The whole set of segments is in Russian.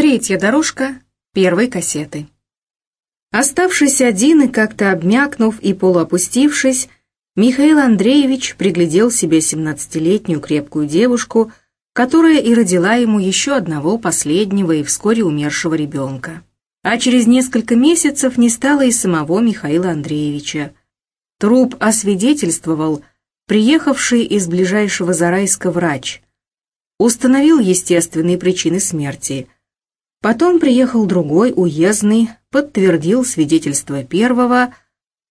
Третья дорожка первой кассеты. Оставшись один и как-то обмякнув и полуопустившись, Михаил Андреевич приглядел себе семнадцатилетнюю крепкую девушку, которая и родила ему еще одного последнего и вскоре умершего ребенка. А через несколько месяцев не стало и самого Михаила Андреевича. Труп освидетельствовал приехавший из ближайшего Зарайска врач. Установил естественные причины смерти – Потом приехал другой, уездный, подтвердил свидетельство первого,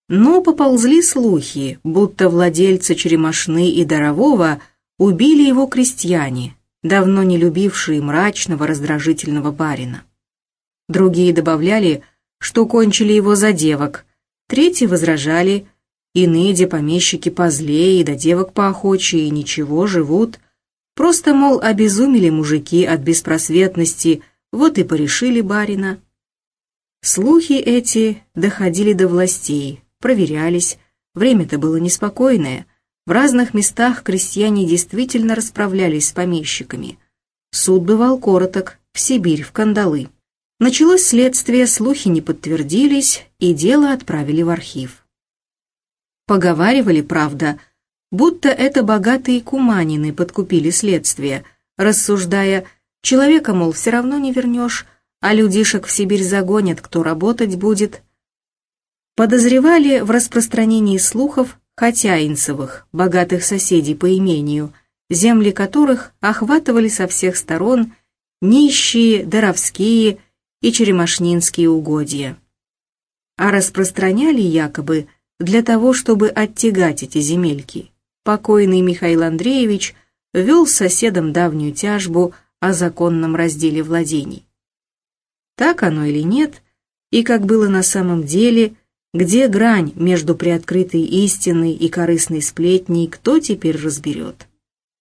но поползли слухи, будто владельца Черемошны и Дарового убили его крестьяне, давно не любившие мрачного раздражительного барина. Другие добавляли, что кончили его за девок, третьи возражали, иные де помещики позлее и до девок поохочее и ничего живут, просто, мол, обезумели мужики от беспросветности, вот и порешили барина. Слухи эти доходили до властей, проверялись, время-то было неспокойное, в разных местах крестьяне действительно расправлялись с помещиками. Суд бывал короток, в Сибирь, в кандалы. Началось следствие, слухи не подтвердились, и дело отправили в архив. Поговаривали, правда, будто это богатые куманины подкупили следствие, рассуждая, Человека, мол, все равно не вернешь, а людишек в Сибирь загонят, кто работать будет. Подозревали в распространении слухов Хотяинцевых, богатых соседей по имению, земли которых охватывали со всех сторон нищие, даровские и черемошнинские угодья. А распространяли якобы для того, чтобы оттягать эти земельки. Покойный Михаил Андреевич вел с соседом давнюю тяжбу о законном разделе владений. Так оно или нет, и как было на самом деле, где грань между приоткрытой истиной и корыстной сплетней, кто теперь разберет.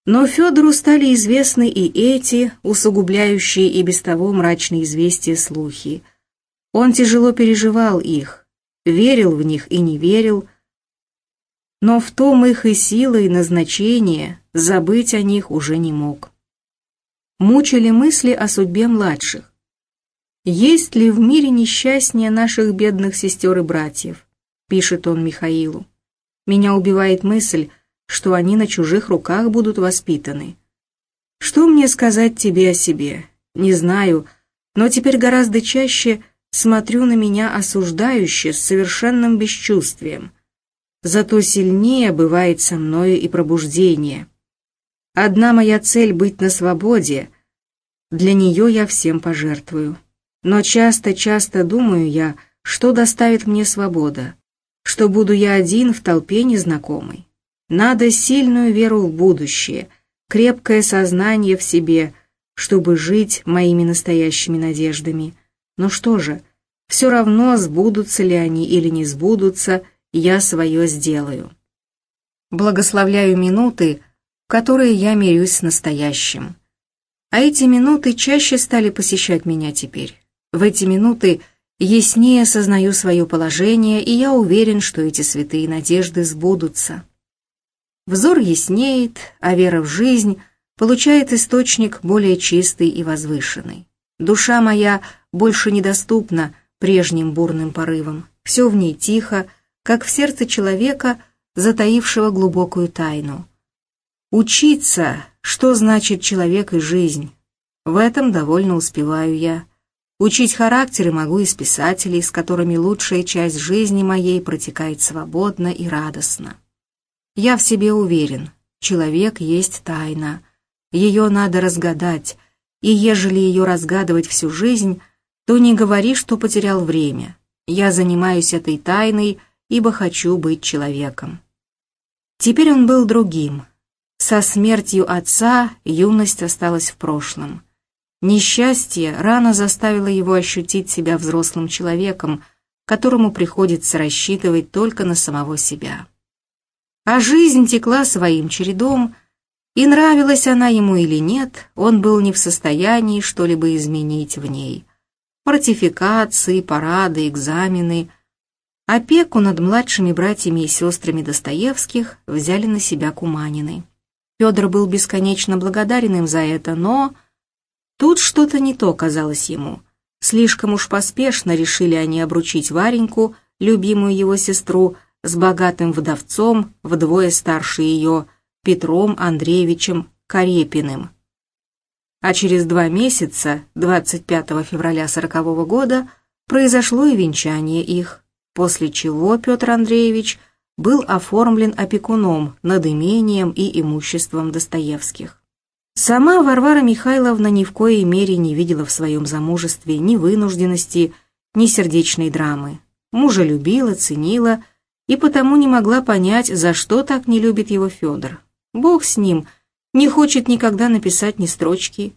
Но Федору стали известны и эти, усугубляющие и без того мрачные известия слухи. Он тяжело переживал их, верил в них и не верил, но в том их и сила, и назначение забыть о них уже не мог мучили мысли о судьбе младших. «Есть ли в мире несчастнее наших бедных сестер и братьев?» — пишет он Михаилу. «Меня убивает мысль, что они на чужих руках будут воспитаны. Что мне сказать тебе о себе? Не знаю, но теперь гораздо чаще смотрю на меня осуждающе, с совершенным бесчувствием. Зато сильнее бывает со мною и пробуждение». Одна моя цель — быть на свободе. Для нее я всем пожертвую. Но часто-часто думаю я, что доставит мне свобода, что буду я один в толпе незнакомой. Надо сильную веру в будущее, крепкое сознание в себе, чтобы жить моими настоящими надеждами. Но что же, все равно, сбудутся ли они или не сбудутся, я свое сделаю. Благословляю минуты, которые я мирюсь с настоящим. А эти минуты чаще стали посещать меня теперь. В эти минуты яснее осознаю свое положение, и я уверен, что эти святые надежды сбудутся. Взор яснеет, а вера в жизнь получает источник более чистый и возвышенный. Душа моя больше недоступна прежним бурным порывам. Все в ней тихо, как в сердце человека, затаившего глубокую тайну. Учиться, что значит человек и жизнь. В этом довольно успеваю я. Учить характеры могу из писателей, с которыми лучшая часть жизни моей протекает свободно и радостно. Я в себе уверен, человек есть тайна. Ее надо разгадать, и ежели ее разгадывать всю жизнь, то не говори, что потерял время. Я занимаюсь этой тайной, ибо хочу быть человеком. Теперь он был другим, со смертью отца юность осталась в прошлом. Несчастье рано заставило его ощутить себя взрослым человеком, которому приходится рассчитывать только на самого себя. А жизнь текла своим чередом, и нравилась она ему или нет, он был не в состоянии что-либо изменить в ней. Фортификации, парады, экзамены. Опеку над младшими братьями и сестрами Достоевских взяли на себя Куманины. Федор был бесконечно благодарен им за это, но Тут что-то не то казалось ему. Слишком уж поспешно решили они обручить Вареньку, любимую его сестру, с богатым вдовцом, вдвое старше ее, Петром Андреевичем Карепиным. А через два месяца, 25 февраля 40 года, произошло и венчание их, после чего Петр Андреевич был оформлен опекуном над имением и имуществом Достоевских. Сама Варвара Михайловна ни в коей мере не видела в своем замужестве ни вынужденности, ни сердечной драмы. Мужа любила, ценила и потому не могла понять, за что так не любит его Федор. Бог с ним, не хочет никогда написать ни строчки.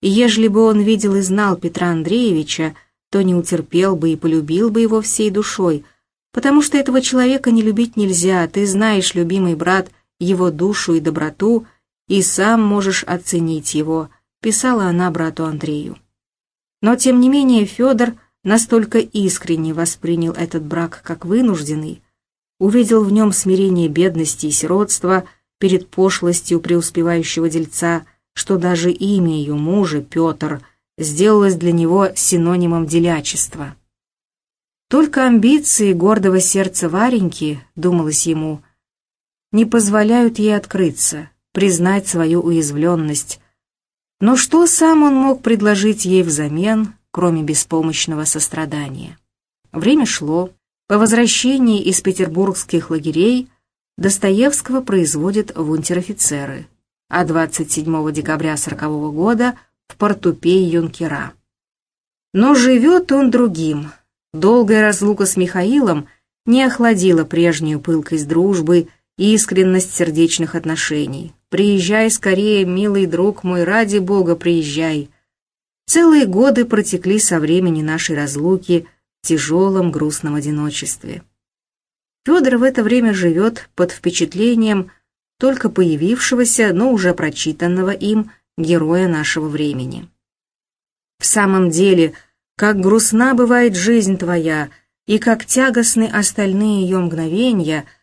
Ежели бы он видел и знал Петра Андреевича, то не утерпел бы и полюбил бы его всей душой, потому что этого человека не любить нельзя, ты знаешь, любимый брат, его душу и доброту — и сам можешь оценить его», — писала она брату Андрею. Но, тем не менее, Федор настолько искренне воспринял этот брак как вынужденный, увидел в нем смирение бедности и сиротства перед пошлостью преуспевающего дельца, что даже имя ее мужа, Петр, сделалось для него синонимом делячества. Только амбиции гордого сердца Вареньки, думалось ему, не позволяют ей открыться, признать свою уязвленность. Но что сам он мог предложить ей взамен, кроме беспомощного сострадания? Время шло. По возвращении из петербургских лагерей Достоевского производят в унтер-офицеры, а 27 декабря 1940 года в портупей юнкера. Но живет он другим. Долгая разлука с Михаилом не охладила прежнюю пылкость дружбы и искренность сердечных отношений. Приезжай скорее, милый друг мой, ради Бога, приезжай. Целые годы протекли со времени нашей разлуки в тяжелом грустном одиночестве. Федор в это время живет под впечатлением только появившегося, но уже прочитанного им героя нашего времени. В самом деле, как грустна бывает жизнь твоя, и как тягостны остальные ее мгновения —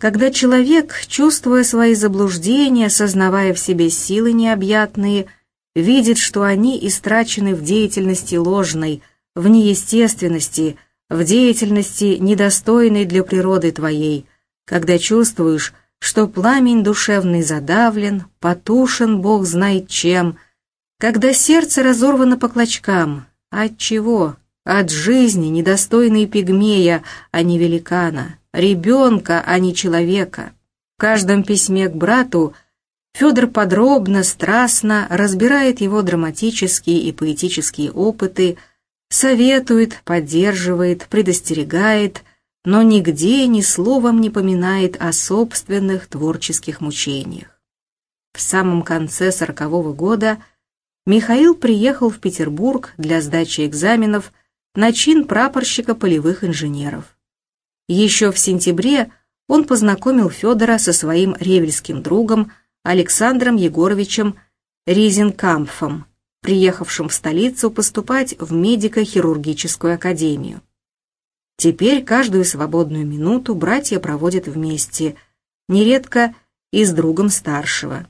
когда человек, чувствуя свои заблуждения, сознавая в себе силы необъятные, видит, что они истрачены в деятельности ложной, в неестественности, в деятельности, недостойной для природы твоей, когда чувствуешь, что пламень душевный задавлен, потушен Бог знает чем, когда сердце разорвано по клочкам, от чего? От жизни, недостойной пигмея, а не великана, ребенка, а не человека. В каждом письме к брату Федор подробно, страстно разбирает его драматические и поэтические опыты, советует, поддерживает, предостерегает, но нигде ни словом не поминает о собственных творческих мучениях. В самом конце сорокового года Михаил приехал в Петербург для сдачи экзаменов на чин прапорщика полевых инженеров. Еще в сентябре он познакомил Федора со своим ревельским другом Александром Егоровичем Ризенкампфом, приехавшим в столицу поступать в медико-хирургическую академию. Теперь каждую свободную минуту братья проводят вместе, нередко и с другом старшего.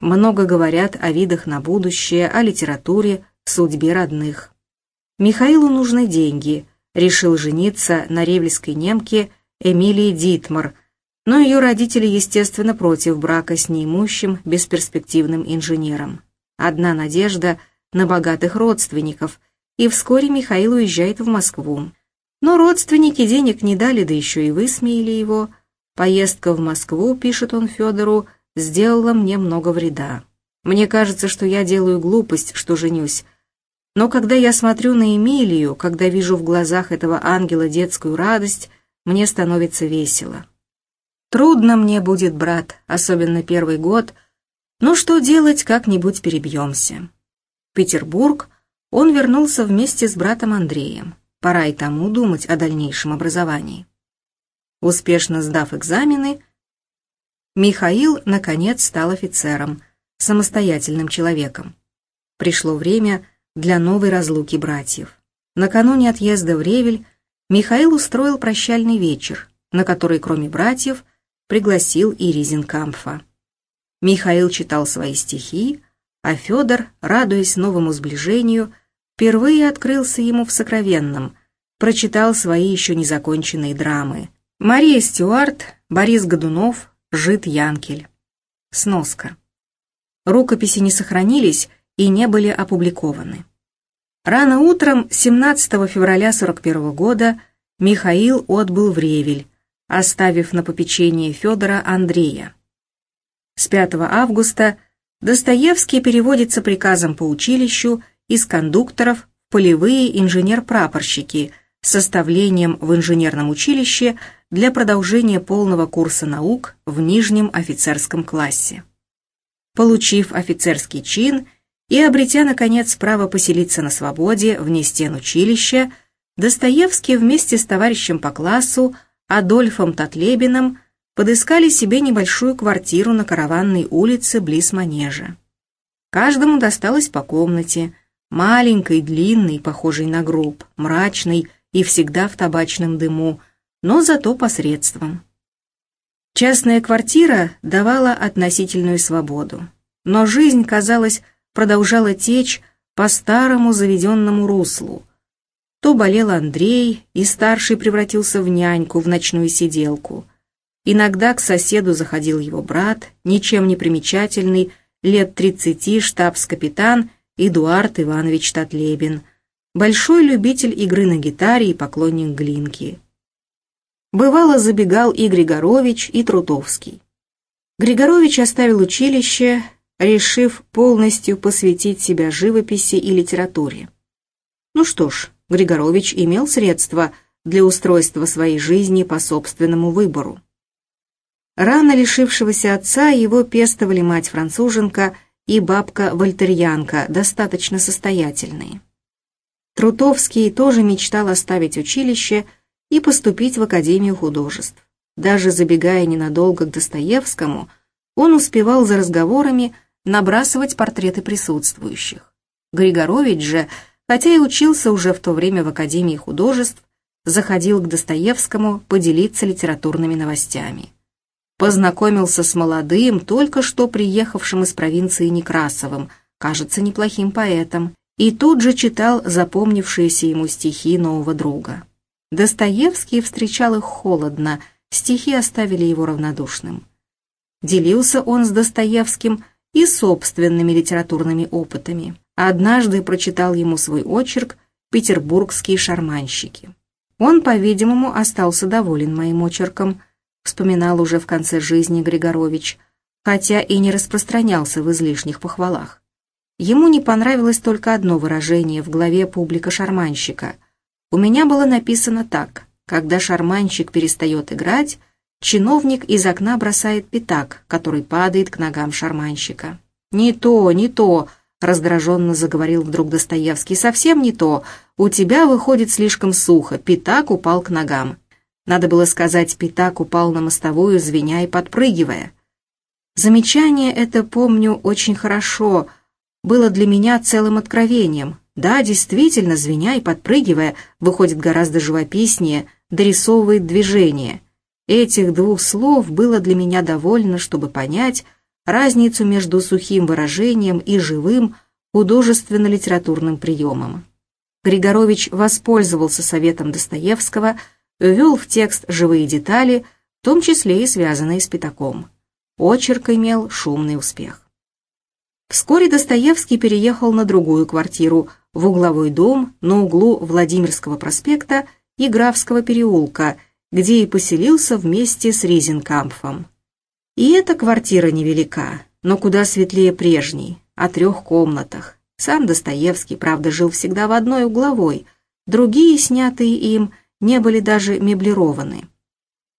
Много говорят о видах на будущее, о литературе, судьбе родных. Михаилу нужны деньги, решил жениться на ревельской немке Эмилии Дитмар, но ее родители, естественно, против брака с неимущим, бесперспективным инженером. Одна надежда на богатых родственников, и вскоре Михаил уезжает в Москву. Но родственники денег не дали, да еще и высмеяли его. Поездка в Москву, пишет он Федору, сделала мне много вреда. Мне кажется, что я делаю глупость, что женюсь, но когда я смотрю на Эмилию, когда вижу в глазах этого ангела детскую радость, мне становится весело. Трудно мне будет, брат, особенно первый год, но что делать, как-нибудь перебьемся. Петербург он вернулся вместе с братом Андреем. Пора и тому думать о дальнейшем образовании. Успешно сдав экзамены, Михаил, наконец, стал офицером, самостоятельным человеком. Пришло время для новой разлуки братьев. Накануне отъезда в Ревель Михаил устроил прощальный вечер, на который, кроме братьев, пригласил и Ризенкампфа. Михаил читал свои стихи, а Федор, радуясь новому сближению, впервые открылся ему в сокровенном, прочитал свои еще незаконченные драмы. Мария Стюарт, Борис Годунов, Жит Янкель. Сноска. Рукописи не сохранились и не были опубликованы. Рано утром 17 февраля 41 года Михаил отбыл в Ревель, оставив на попечение Федора Андрея. С 5 августа Достоевский переводится приказом по училищу из кондукторов в полевые инженер-прапорщики составлением в инженерном училище для продолжения полного курса наук в нижнем офицерском классе. Получив офицерский чин и обретя, наконец, право поселиться на свободе вне стен училища, Достоевский вместе с товарищем по классу Адольфом Татлебиным подыскали себе небольшую квартиру на Караванной улице близ Манежа. Каждому досталось по комнате, маленькой, длинной, похожей на гроб, мрачной и всегда в табачном дыму, но зато посредством. Частная квартира давала относительную свободу, но жизнь, казалось, продолжала течь по старому заведенному руслу, то болел Андрей, и старший превратился в няньку, в ночную сиделку. Иногда к соседу заходил его брат, ничем не примечательный, лет тридцати штабс-капитан Эдуард Иванович Татлебин, большой любитель игры на гитаре и поклонник Глинки. Бывало забегал и Григорович, и Трутовский. Григорович оставил училище, решив полностью посвятить себя живописи и литературе. Ну что ж, Григорович имел средства для устройства своей жизни по собственному выбору. Рано лишившегося отца его пестовали мать-француженка и бабка-вольтерьянка, достаточно состоятельные. Трутовский тоже мечтал оставить училище и поступить в Академию художеств. Даже забегая ненадолго к Достоевскому, он успевал за разговорами набрасывать портреты присутствующих. Григорович же – хотя и учился уже в то время в Академии художеств, заходил к Достоевскому поделиться литературными новостями. Познакомился с молодым, только что приехавшим из провинции Некрасовым, кажется, неплохим поэтом, и тут же читал запомнившиеся ему стихи нового друга. Достоевский встречал их холодно, стихи оставили его равнодушным. Делился он с Достоевским и собственными литературными опытами однажды прочитал ему свой очерк «Петербургские шарманщики». Он, по-видимому, остался доволен моим очерком, вспоминал уже в конце жизни Григорович, хотя и не распространялся в излишних похвалах. Ему не понравилось только одно выражение в главе «Публика шарманщика». У меня было написано так «Когда шарманщик перестает играть», чиновник из окна бросает пятак, который падает к ногам шарманщика. «Не то, не то», раздраженно заговорил вдруг Достоевский. «Совсем не то. У тебя выходит слишком сухо. Пятак упал к ногам». Надо было сказать, пятак упал на мостовую, звеня и подпрыгивая. Замечание это, помню, очень хорошо. Было для меня целым откровением. Да, действительно, звеня и подпрыгивая, выходит гораздо живописнее, дорисовывает движение. Этих двух слов было для меня довольно, чтобы понять, разницу между сухим выражением и живым художественно-литературным приемом. Григорович воспользовался советом Достоевского, ввел в текст живые детали, в том числе и связанные с пятаком. Очерк имел шумный успех. Вскоре Достоевский переехал на другую квартиру, в угловой дом на углу Владимирского проспекта и Графского переулка, где и поселился вместе с Ризенкампфом. И эта квартира невелика, но куда светлее прежней, о трех комнатах. Сам Достоевский, правда, жил всегда в одной угловой, другие, снятые им, не были даже меблированы.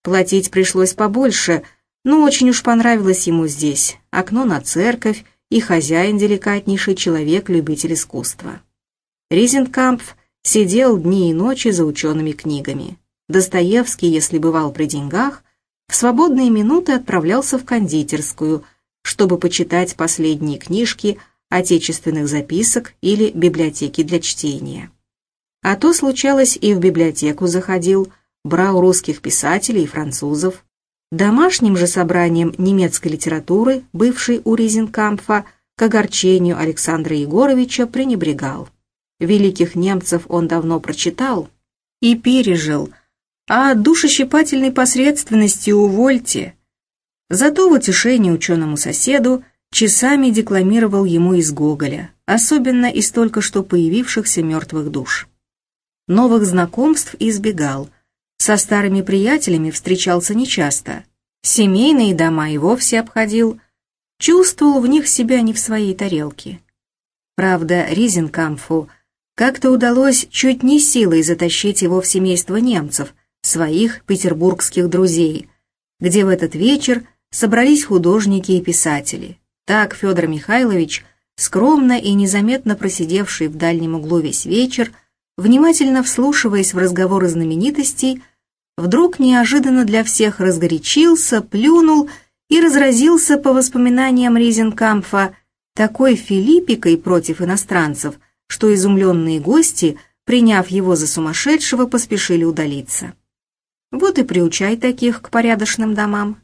Платить пришлось побольше, но очень уж понравилось ему здесь. Окно на церковь и хозяин деликатнейший человек, любитель искусства. Ризенкампф сидел дни и ночи за учеными книгами. Достоевский, если бывал при деньгах, в свободные минуты отправлялся в кондитерскую, чтобы почитать последние книжки отечественных записок или библиотеки для чтения. А то случалось и в библиотеку заходил, брал русских писателей и французов. Домашним же собранием немецкой литературы, бывшей у Ризенкампфа, к огорчению Александра Егоровича пренебрегал. Великих немцев он давно прочитал и пережил, а душещипательной посредственности увольте. Зато в утешение ученому соседу часами декламировал ему из Гоголя, особенно из только что появившихся мертвых душ. Новых знакомств избегал, со старыми приятелями встречался нечасто, семейные дома и вовсе обходил, чувствовал в них себя не в своей тарелке. Правда, Ризенкамфу как-то удалось чуть не силой затащить его в семейство немцев, своих петербургских друзей, где в этот вечер собрались художники и писатели. Так Федор Михайлович, скромно и незаметно просидевший в дальнем углу весь вечер, внимательно вслушиваясь в разговоры знаменитостей, вдруг неожиданно для всех разгорячился, плюнул и разразился по воспоминаниям Ризенкамфа такой филиппикой против иностранцев, что изумленные гости, приняв его за сумасшедшего, поспешили удалиться. Вот и приучай таких к порядочным домам.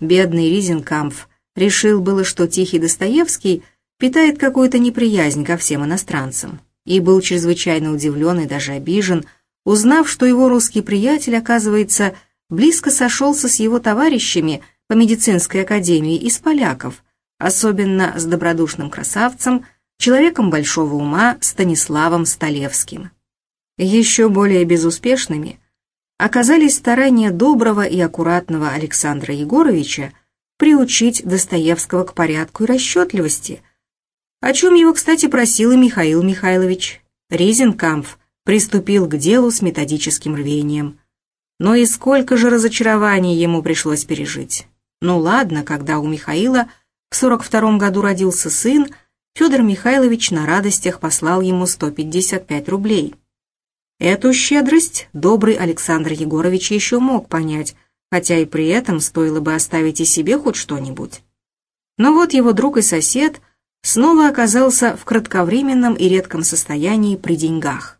Бедный Ризенкамф решил было, что Тихий Достоевский питает какую-то неприязнь ко всем иностранцам, и был чрезвычайно удивлен и даже обижен, узнав, что его русский приятель, оказывается, близко сошелся с его товарищами по медицинской академии из поляков, особенно с добродушным красавцем, человеком большого ума Станиславом Столевским. Еще более безуспешными оказались старания доброго и аккуратного Александра Егоровича приучить Достоевского к порядку и расчетливости, о чем его, кстати, просил и Михаил Михайлович. Ризенкамф приступил к делу с методическим рвением. Но и сколько же разочарований ему пришлось пережить. Ну ладно, когда у Михаила в 42 году родился сын, Федор Михайлович на радостях послал ему 155 рублей. Эту щедрость добрый Александр Егорович еще мог понять, хотя и при этом стоило бы оставить и себе хоть что-нибудь. Но вот его друг и сосед снова оказался в кратковременном и редком состоянии при деньгах.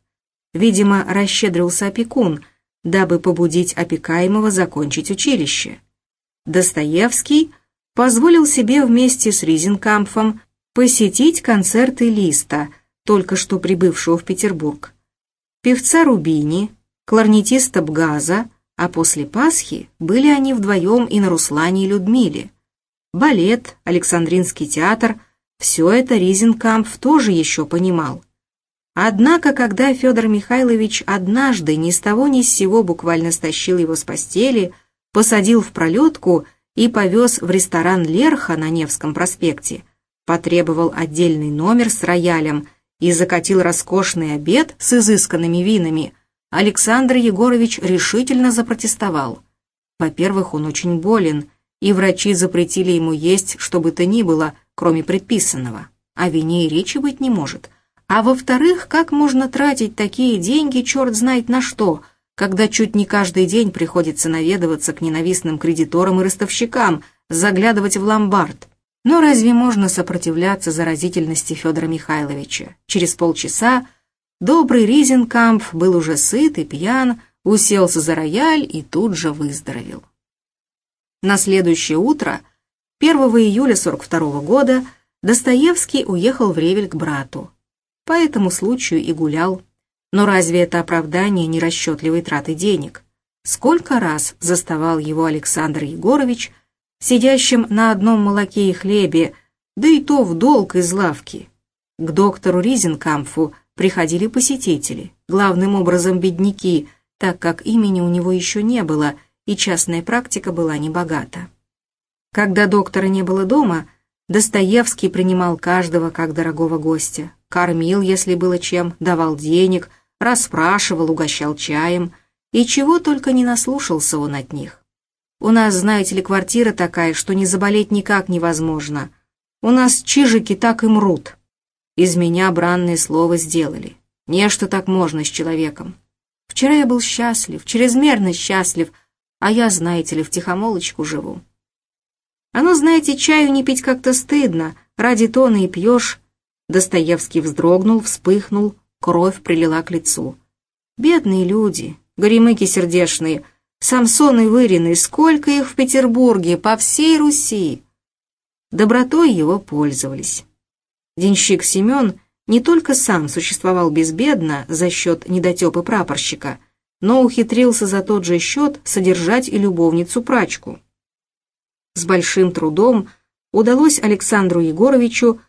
Видимо, расщедрился опекун, дабы побудить опекаемого закончить училище. Достоевский позволил себе вместе с Ризенкампфом посетить концерты Листа, только что прибывшего в Петербург, певца Рубини, кларнетиста Бгаза, а после Пасхи были они вдвоем и на Руслане и Людмиле. Балет, Александринский театр – все это Ризенкампф тоже еще понимал. Однако, когда Федор Михайлович однажды ни с того ни с сего буквально стащил его с постели, посадил в пролетку и повез в ресторан Лерха на Невском проспекте, потребовал отдельный номер с роялем и закатил роскошный обед с изысканными винами – Александр Егорович решительно запротестовал. Во-первых, он очень болен, и врачи запретили ему есть что бы то ни было, кроме предписанного. О вине и речи быть не может. А во-вторых, как можно тратить такие деньги, черт знает на что, когда чуть не каждый день приходится наведываться к ненавистным кредиторам и ростовщикам, заглядывать в ломбард. Но разве можно сопротивляться заразительности Федора Михайловича? Через полчаса Добрый Ризенкамп был уже сыт и пьян, уселся за рояль и тут же выздоровел. На следующее утро, 1 июля 42 года, Достоевский уехал в Ревель к брату. По этому случаю и гулял. Но разве это оправдание нерасчетливой траты денег? Сколько раз заставал его Александр Егорович, сидящим на одном молоке и хлебе, да и то в долг из лавки. К доктору Ризенкамфу приходили посетители, главным образом бедняки, так как имени у него еще не было, и частная практика была небогата. Когда доктора не было дома, Достоевский принимал каждого как дорогого гостя, кормил, если было чем, давал денег, расспрашивал, угощал чаем, и чего только не наслушался он от них. У нас, знаете ли, квартира такая, что не заболеть никак невозможно. У нас чижики так и мрут. Из меня бранное слово сделали. Не что так можно с человеком. Вчера я был счастлив, чрезмерно счастлив, а я, знаете ли, в тихомолочку живу. Оно, знаете, чаю не пить как-то стыдно, ради тона и пьешь. Достоевский вздрогнул, вспыхнул, кровь прилила к лицу. Бедные люди, горемыки сердешные, Самсон и Вырины, сколько их в Петербурге, по всей Руси. Добротой его пользовались. Денщик Семен не только сам существовал безбедно за счет недотепы прапорщика, но ухитрился за тот же счет содержать и любовницу-прачку. С большим трудом удалось Александру Егоровичу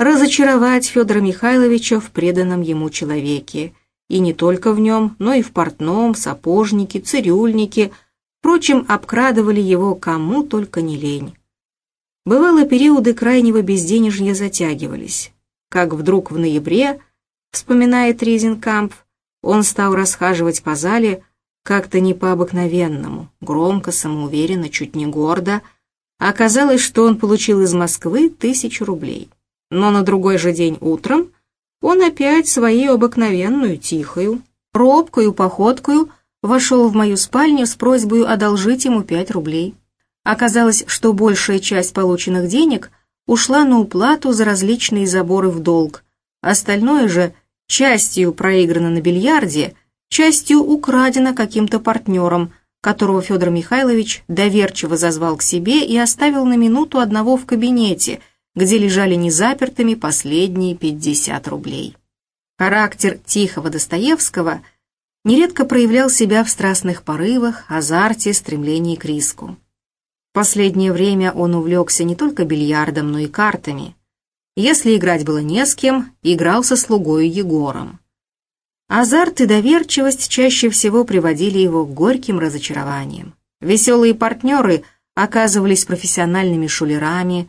разочаровать Федора Михайловича в преданном ему человеке, и не только в нем, но и в портном, сапожнике, цирюльнике, впрочем, обкрадывали его кому только не лень. Бывало, периоды крайнего безденежья затягивались, как вдруг в ноябре, вспоминает Ризенкамп, он стал расхаживать по зале как-то не по-обыкновенному, громко, самоуверенно, чуть не гордо, оказалось, что он получил из Москвы тысячу рублей но на другой же день утром он опять свою обыкновенную тихую, робкую походкою вошел в мою спальню с просьбой одолжить ему пять рублей. Оказалось, что большая часть полученных денег ушла на уплату за различные заборы в долг, остальное же частью проиграно на бильярде, частью украдено каким-то партнером, которого Федор Михайлович доверчиво зазвал к себе и оставил на минуту одного в кабинете – где лежали незапертыми последние 50 рублей. Характер тихого Достоевского нередко проявлял себя в страстных порывах, азарте, стремлении к риску. В последнее время он увлекся не только бильярдом, но и картами. Если играть было не с кем, играл со слугой Егором. Азарт и доверчивость чаще всего приводили его к горьким разочарованиям. Веселые партнеры оказывались профессиональными шулерами,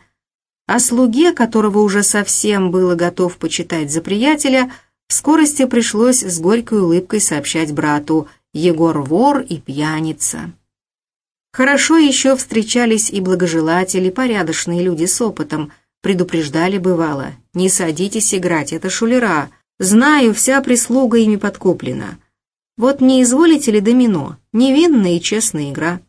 а слуге, которого уже совсем было готов почитать за приятеля, в скорости пришлось с горькой улыбкой сообщать брату «Егор вор и пьяница». Хорошо еще встречались и благожелатели, порядочные люди с опытом, предупреждали бывало, не садитесь играть, это шулера, знаю, вся прислуга ими подкуплена. Вот не изволите ли домино, невинная и честная игра.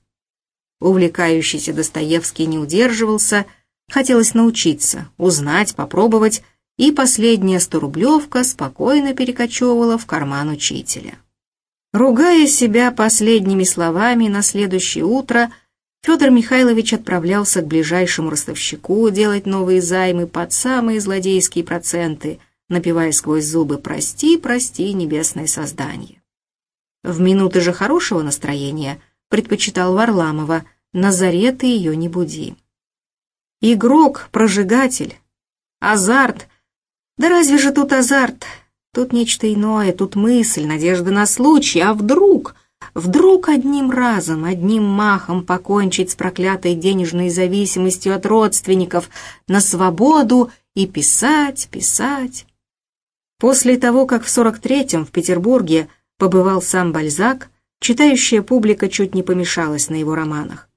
Увлекающийся Достоевский не удерживался, Хотелось научиться, узнать, попробовать, и последняя сторублевка спокойно перекочевывала в карман учителя. Ругая себя последними словами, на следующее утро Федор Михайлович отправлялся к ближайшему ростовщику делать новые займы под самые злодейские проценты, напевая сквозь зубы «Прости, прости, небесное создание». В минуты же хорошего настроения предпочитал Варламова «Назарет ты ее не буди». Игрок, прожигатель, азарт. Да разве же тут азарт? Тут нечто иное, тут мысль, надежда на случай. А вдруг, вдруг одним разом, одним махом покончить с проклятой денежной зависимостью от родственников на свободу и писать, писать. После того, как в 43-м в Петербурге побывал сам Бальзак, читающая публика чуть не помешалась на его романах.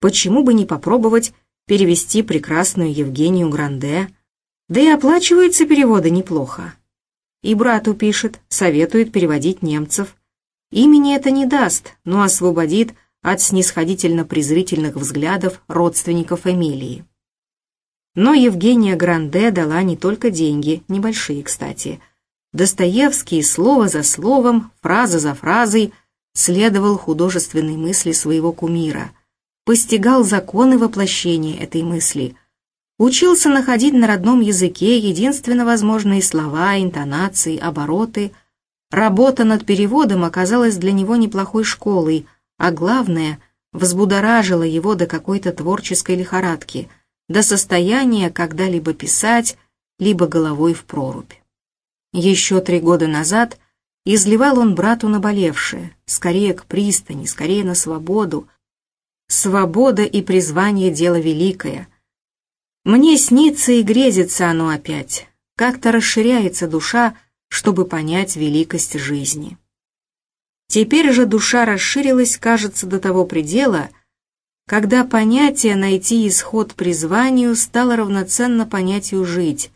Почему бы не попробовать перевести прекрасную Евгению Гранде, да и оплачиваются переводы неплохо. И брату пишет, советует переводить немцев. Имени это не даст, но освободит от снисходительно-презрительных взглядов родственников Эмилии. Но Евгения Гранде дала не только деньги, небольшие, кстати. Достоевский слово за словом, фраза за фразой следовал художественной мысли своего кумира – постигал законы воплощения этой мысли, учился находить на родном языке единственно возможные слова, интонации, обороты. Работа над переводом оказалась для него неплохой школой, а главное, взбудоражила его до какой-то творческой лихорадки, до состояния когда-либо писать, либо головой в прорубь. Еще три года назад изливал он брату наболевшее, скорее к пристани, скорее на свободу, Свобода и призвание — дело великое. Мне снится и грезится оно опять. Как-то расширяется душа, чтобы понять великость жизни. Теперь же душа расширилась, кажется, до того предела, когда понятие «найти исход призванию» стало равноценно понятию «жить»,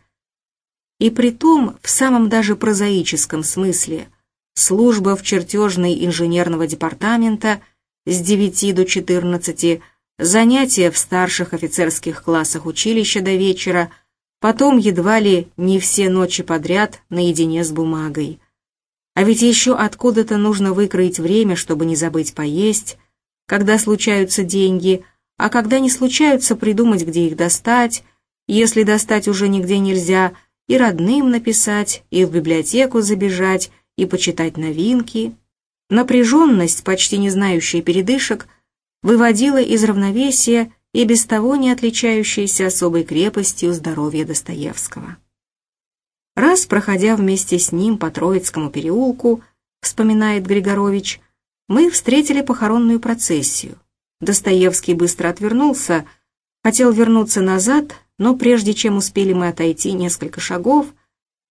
и притом в самом даже прозаическом смысле. Служба в чертежной инженерного департамента — с 9 до 14, занятия в старших офицерских классах училища до вечера, потом едва ли не все ночи подряд наедине с бумагой. А ведь еще откуда-то нужно выкроить время, чтобы не забыть поесть, когда случаются деньги, а когда не случаются, придумать, где их достать, если достать уже нигде нельзя, и родным написать, и в библиотеку забежать, и почитать новинки. Напряженность, почти не знающая передышек, выводила из равновесия и без того не отличающейся особой крепостью здоровья Достоевского. Раз, проходя вместе с ним по Троицкому переулку, вспоминает Григорович, мы встретили похоронную процессию. Достоевский быстро отвернулся, хотел вернуться назад, но прежде чем успели мы отойти несколько шагов,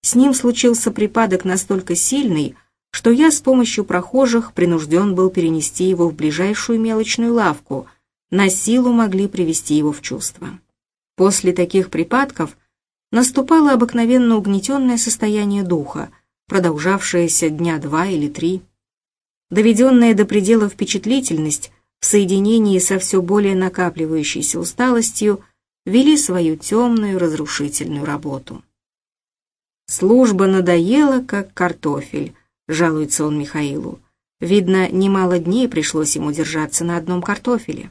с ним случился припадок настолько сильный, что я с помощью прохожих принужден был перенести его в ближайшую мелочную лавку, на силу могли привести его в чувство. После таких припадков наступало обыкновенно угнетенное состояние духа, продолжавшееся дня два или три. Доведенная до предела впечатлительность в соединении со все более накапливающейся усталостью вели свою темную разрушительную работу. Служба надоела, как картофель, жалуется он Михаилу. Видно, немало дней пришлось ему держаться на одном картофеле.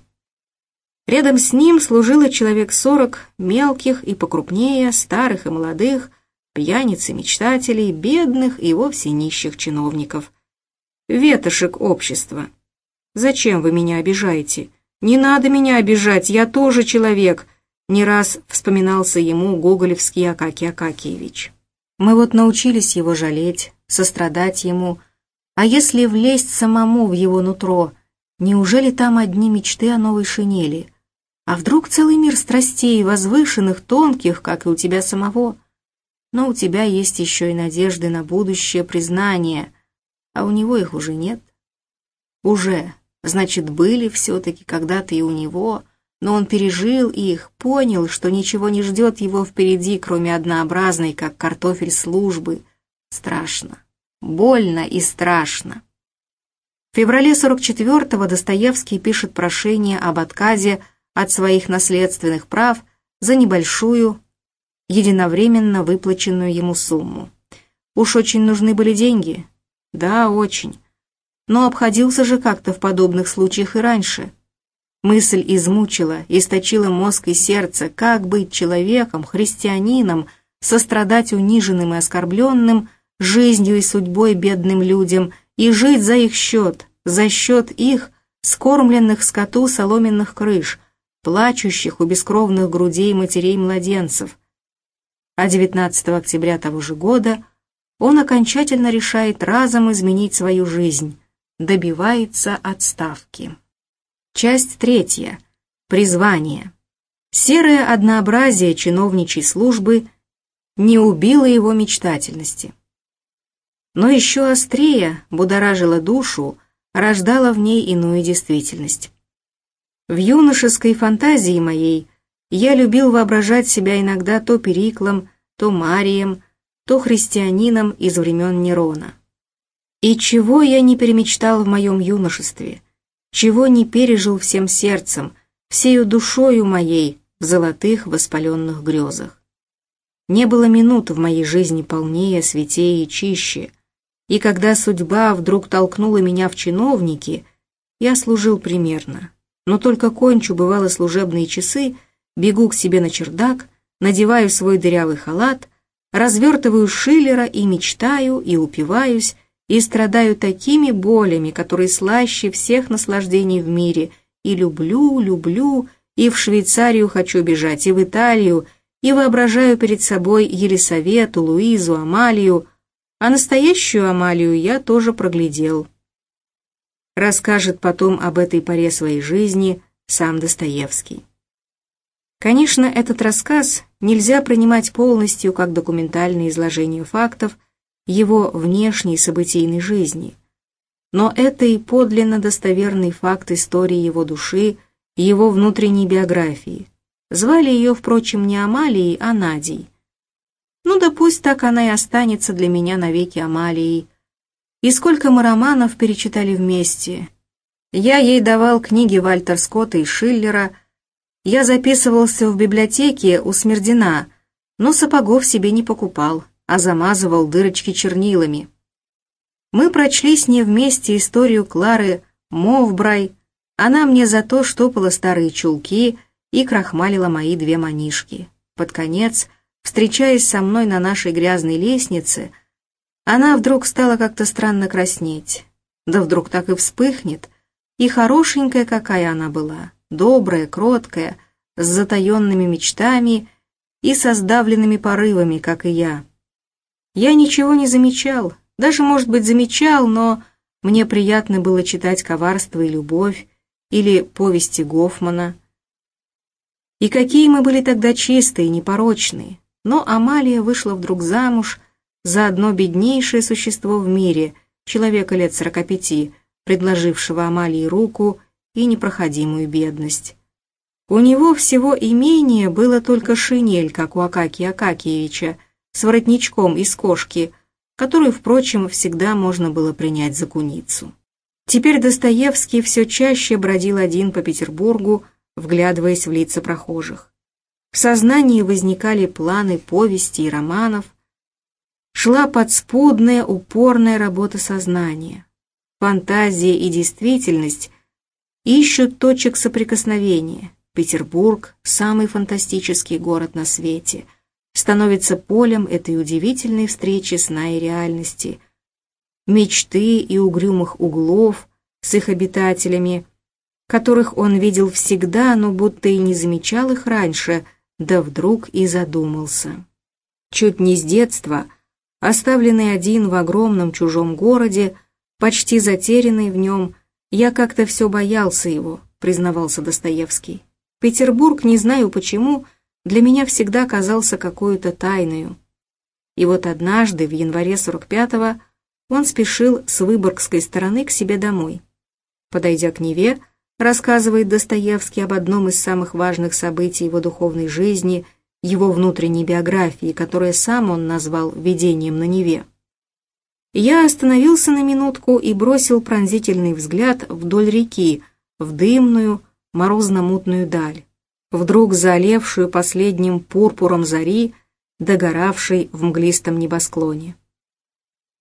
Рядом с ним служило человек сорок мелких и покрупнее, старых и молодых, пьяниц и мечтателей, бедных и вовсе нищих чиновников. Ветошек общества. Зачем вы меня обижаете? Не надо меня обижать, я тоже человек, не раз вспоминался ему гоголевский Акакий Акакиевич. Мы вот научились его жалеть, сострадать ему, а если влезть самому в его нутро, неужели там одни мечты о новой шинели? А вдруг целый мир страстей, возвышенных, тонких, как и у тебя самого? Но у тебя есть еще и надежды на будущее признание, а у него их уже нет. Уже, значит, были все-таки когда-то и у него, но он пережил их, понял, что ничего не ждет его впереди, кроме однообразной, как картофель службы. Страшно, больно и страшно. В феврале 44-го Достоевский пишет прошение об отказе от своих наследственных прав за небольшую, единовременно выплаченную ему сумму. Уж очень нужны были деньги. Да, очень. Но обходился же как-то в подобных случаях и раньше. Мысль измучила, источила мозг и сердце, как быть человеком, христианином, сострадать униженным и оскорбленным, жизнью и судьбой бедным людям и жить за их счет, за счет их, скормленных скоту соломенных крыш, плачущих у бескровных грудей матерей-младенцев. А 19 октября того же года он окончательно решает разом изменить свою жизнь, добивается отставки. Часть третья. Призвание. Серое однообразие чиновничьей службы не убило его мечтательности. Но еще острее будоражило душу, рождало в ней иную действительность. В юношеской фантазии моей я любил воображать себя иногда то Периклом, то Марием, то христианином из времен Нерона. И чего я не перемечтал в моем юношестве, чего не пережил всем сердцем, всею душою моей в золотых воспаленных грезах. Не было минут в моей жизни полнее, святее и чище, и когда судьба вдруг толкнула меня в чиновники, я служил примерно, но только кончу, бывало, служебные часы, бегу к себе на чердак, надеваю свой дырявый халат, развертываю Шиллера и мечтаю, и упиваюсь, и страдаю такими болями, которые слаще всех наслаждений в мире, и люблю, люблю, и в Швейцарию хочу бежать, и в Италию, и воображаю перед собой Елисавету, Луизу, Амалию, а настоящую Амалию я тоже проглядел расскажет потом об этой поре своей жизни сам Достоевский. Конечно, этот рассказ нельзя принимать полностью как документальное изложение фактов его внешней событийной жизни, но это и подлинно достоверный факт истории его души его внутренней биографии. Звали ее, впрочем, не Амалией, а Надей. Ну да пусть так она и останется для меня навеки Амалией, и сколько мы романов перечитали вместе. Я ей давал книги Вальтер Скотта и Шиллера. Я записывался в библиотеке у Смердина, но сапогов себе не покупал, а замазывал дырочки чернилами. Мы прочли с ней вместе историю Клары Мовбрай. Она мне за то штопала старые чулки и крахмалила мои две манишки. Под конец встречаясь со мной на нашей грязной лестнице, она вдруг стала как-то странно краснеть. Да вдруг так и вспыхнет. И хорошенькая какая она была, добрая, кроткая, с затаенными мечтами и со сдавленными порывами, как и я. Я ничего не замечал, даже, может быть, замечал, но мне приятно было читать «Коварство и любовь» или повести Гофмана. И какие мы были тогда чистые, непорочные. Но Амалия вышла вдруг замуж за одно беднейшее существо в мире, человека лет сорока пяти, предложившего Амалии руку и непроходимую бедность. У него всего имения было только шинель, как у Акакия Акакиевича, с воротничком из кошки, которую, впрочем, всегда можно было принять за куницу. Теперь Достоевский все чаще бродил один по Петербургу, вглядываясь в лица прохожих. В сознании возникали планы повести и романов, шла подспудная, упорная работа сознания. Фантазия и действительность ищут точек соприкосновения, Петербург, самый фантастический город на свете, становится полем этой удивительной встречи сна и реальности, мечты и угрюмых углов с их обитателями, которых он видел всегда, но будто и не замечал их раньше, да вдруг и задумался. Чуть не с детства, оставленный один в огромном чужом городе, почти затерянный в нем, я как-то все боялся его, признавался Достоевский. Петербург, не знаю почему, для меня всегда казался какой-то тайною. И вот однажды, в январе 45-го, он спешил с Выборгской стороны к себе домой. Подойдя к Неве, рассказывает Достоевский об одном из самых важных событий его духовной жизни, его внутренней биографии, которое сам он назвал «Видением на Неве». Я остановился на минутку и бросил пронзительный взгляд вдоль реки, в дымную, морозно-мутную даль, вдруг залившую последним пурпуром зари, догоравшей в мглистом небосклоне.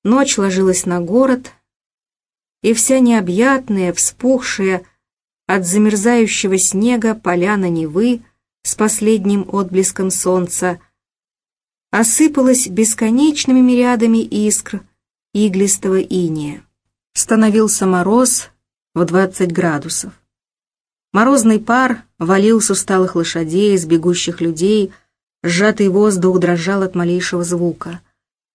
Ночь ложилась на город, и вся необъятная, вспухшая от замерзающего снега поляна Невы с последним отблеском солнца осыпалась бесконечными мириадами искр иглистого иния. Становился мороз в 20 градусов. Морозный пар валил с усталых лошадей, с бегущих людей, сжатый воздух дрожал от малейшего звука.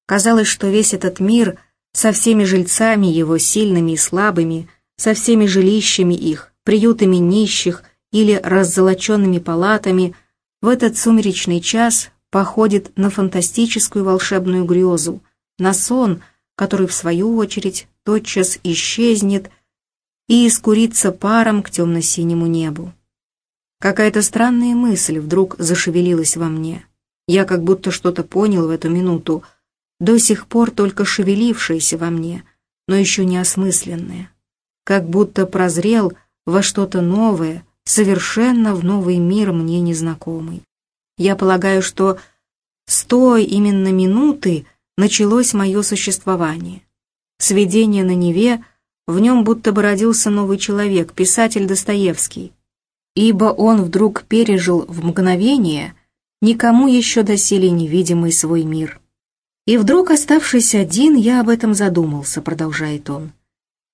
Казалось, что весь этот мир со всеми жильцами его, сильными и слабыми, со всеми жилищами их, приютами нищих или раззолоченными палатами, в этот сумеречный час походит на фантастическую волшебную грезу, на сон, который, в свою очередь, тотчас исчезнет и искуриться паром к темно-синему небу. Какая-то странная мысль вдруг зашевелилась во мне. Я как будто что-то понял в эту минуту, до сих пор только шевелившееся во мне, но еще не осмысленное. Как будто прозрел во что-то новое, совершенно в новый мир мне незнакомый. Я полагаю, что с той именно минуты началось мое существование. Сведение на Неве — в нем будто бы родился новый человек, писатель Достоевский, ибо он вдруг пережил в мгновение никому еще доселе невидимый свой мир. И вдруг, оставшись один, я об этом задумался, продолжает он.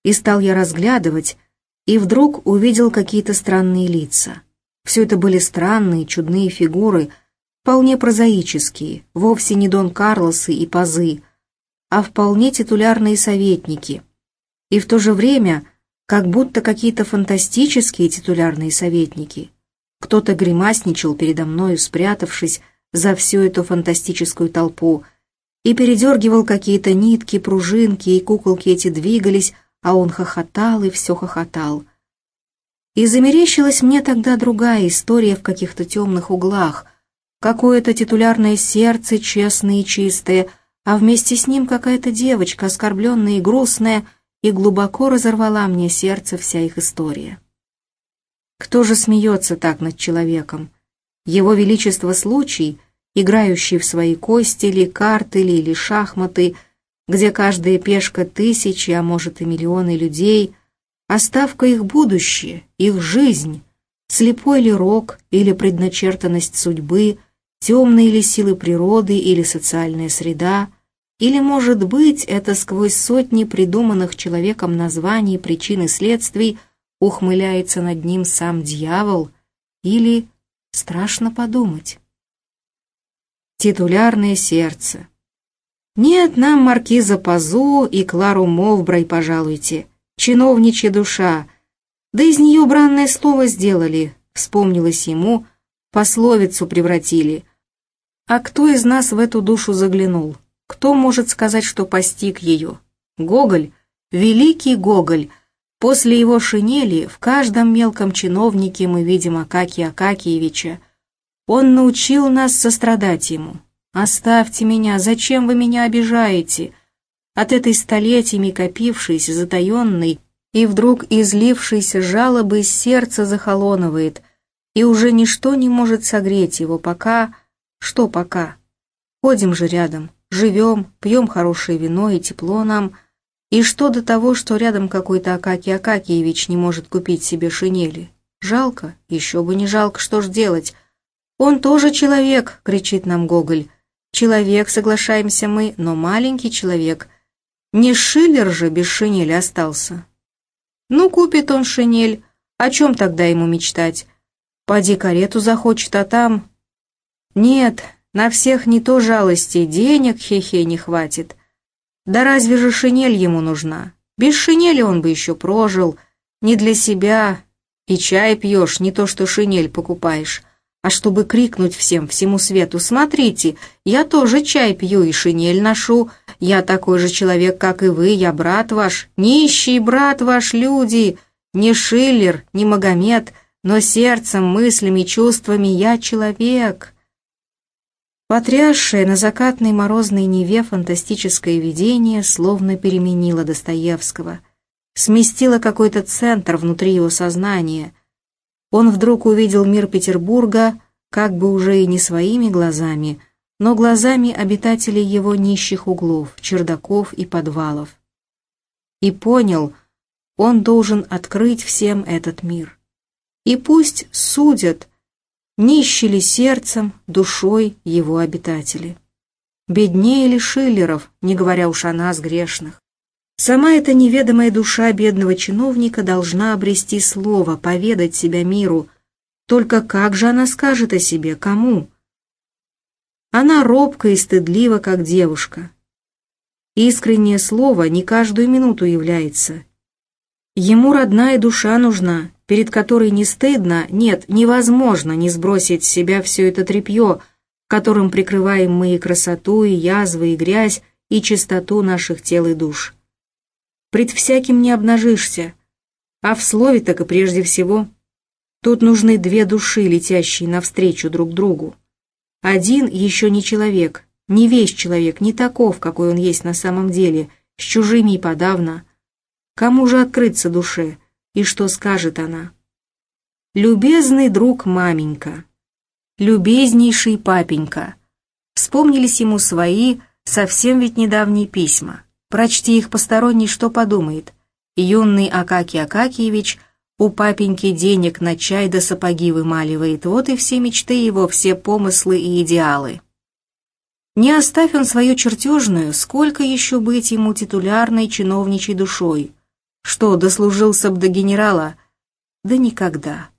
И стал я разглядывать, и вдруг увидел какие-то странные лица. Все это были странные, чудные фигуры, вполне прозаические, вовсе не Дон Карлосы и Пазы, а вполне титулярные советники — и в то же время как будто какие-то фантастические титулярные советники. Кто-то гримасничал передо мною, спрятавшись за всю эту фантастическую толпу, и передергивал какие-то нитки, пружинки, и куколки эти двигались, а он хохотал и все хохотал. И замерещилась мне тогда другая история в каких-то темных углах, какое-то титулярное сердце, честное и чистое, а вместе с ним какая-то девочка, оскорбленная и грустная, и глубоко разорвала мне сердце вся их история. Кто же смеется так над человеком? Его Величество случай, играющий в свои кости или карты или, или шахматы, где каждая пешка тысячи, а может и миллионы людей, оставка их будущее, их жизнь, слепой ли рок или предначертанность судьбы, темные ли силы природы или социальная среда, или, может быть, это сквозь сотни придуманных человеком названий причин и следствий ухмыляется над ним сам дьявол, или страшно подумать. Титулярное сердце. Нет нам маркиза Пазу и Клару Мовбрай, пожалуйте, чиновничья душа, да из нее бранное слово сделали, вспомнилось ему, пословицу превратили. А кто из нас в эту душу заглянул? Кто может сказать, что постиг ее? Гоголь, великий Гоголь. После его шинели в каждом мелком чиновнике мы видим Акакия Акакиевича. Он научил нас сострадать ему. «Оставьте меня, зачем вы меня обижаете?» От этой столетиями копившейся, затаенной и вдруг излившейся жалобы сердце захолонывает, и уже ничто не может согреть его, пока... Что пока? Ходим же рядом, живем, пьем хорошее вино и тепло нам. И что до того, что рядом какой-то Акакий Акакиевич не может купить себе шинели? Жалко? Еще бы не жалко, что ж делать? Он тоже человек, кричит нам Гоголь. Человек, соглашаемся мы, но маленький человек. Не Шиллер же без шинели остался. Ну, купит он шинель, о чем тогда ему мечтать? Поди карету захочет, а там... Нет, на всех не то жалости, денег хе-хе не хватит. Да разве же шинель ему нужна? Без шинели он бы еще прожил. Не для себя. И чай пьешь, не то что шинель покупаешь. А чтобы крикнуть всем, всему свету, смотрите, я тоже чай пью и шинель ношу. Я такой же человек, как и вы, я брат ваш, нищий брат ваш, люди. Не Шиллер, не Магомед — но сердцем, мыслями, чувствами я человек. Потрясшее на закатной морозной Неве фантастическое видение словно переменило Достоевского, сместило какой-то центр внутри его сознания. Он вдруг увидел мир Петербурга как бы уже и не своими глазами, но глазами обитателей его нищих углов, чердаков и подвалов. И понял, он должен открыть всем этот мир. И пусть судят, нищи ли сердцем, душой его обитатели. Беднее ли Шиллеров, не говоря уж о нас, грешных. Сама эта неведомая душа бедного чиновника должна обрести слово, поведать себя миру. Только как же она скажет о себе, кому? Она робка и стыдлива, как девушка. Искреннее слово не каждую минуту является. Ему родная душа нужна, перед которой не стыдно, нет, невозможно не сбросить с себя все это тряпье, которым прикрываем мы и красоту, и язвы, и грязь, и чистоту наших тел и душ. Пред всяким не обнажишься, а в слове так и прежде всего. Тут нужны две души, летящие навстречу друг другу. Один еще не человек, не весь человек, не таков, какой он есть на самом деле, с чужими и подавно. Кому же открыться душе? И что скажет она? «Любезный друг маменька, любезнейший папенька». Вспомнились ему свои, совсем ведь недавние письма. Прочти их посторонний, что подумает. Юный Акакий Акакиевич у папеньки денег на чай да сапоги вымаливает. Вот и все мечты его, все помыслы и идеалы. Не оставь он свою чертежную, сколько еще быть ему титулярной чиновничьей душой. Что, дослужился б до генерала? Да никогда.